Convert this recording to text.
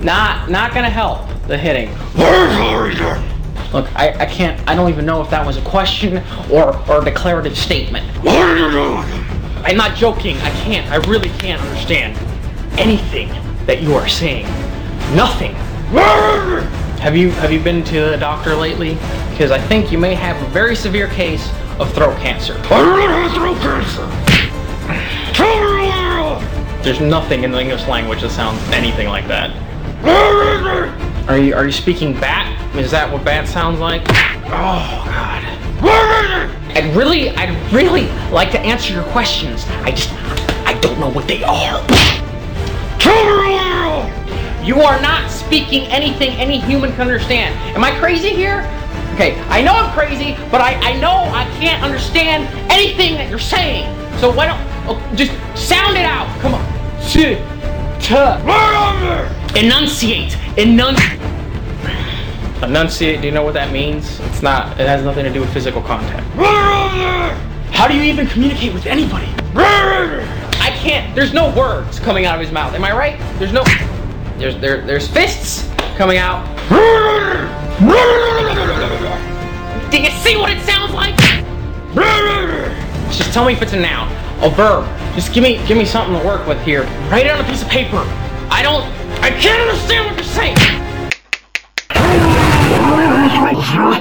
Not not gonna help the hitting. Look, I, I can't I don't even know if that was a question or or a declarative statement. I'm not joking. I can't. I really can't understand anything that you are saying. Nothing. Have you have you been to the doctor lately? Because I think you may have a very severe case of throat cancer. There's nothing in the English language that sounds anything like that. Are you are you speaking bat? Is that what bat sounds like? Oh god. I'd really I'd really like to answer your questions. I just I don't know what they are. You are not speaking anything any human can understand. Am I crazy here? Okay, I know I'm crazy, but I, I know I can't understand anything that you're saying. So why don't oh, just sound it out? Come on. Enunciate. Enunciate. Enunciate. Do you know what that means? It's not. It has nothing to do with physical contact. How do you even communicate with anybody? I can't. There's no words coming out of his mouth. Am I right? There's no. There's there. There's fists coming out. Do you see what it sounds like? Just tell me if it's a noun, a verb. Just give me give me something to work with here. Write it on a piece of paper. I don't. I can't understand what you're saying.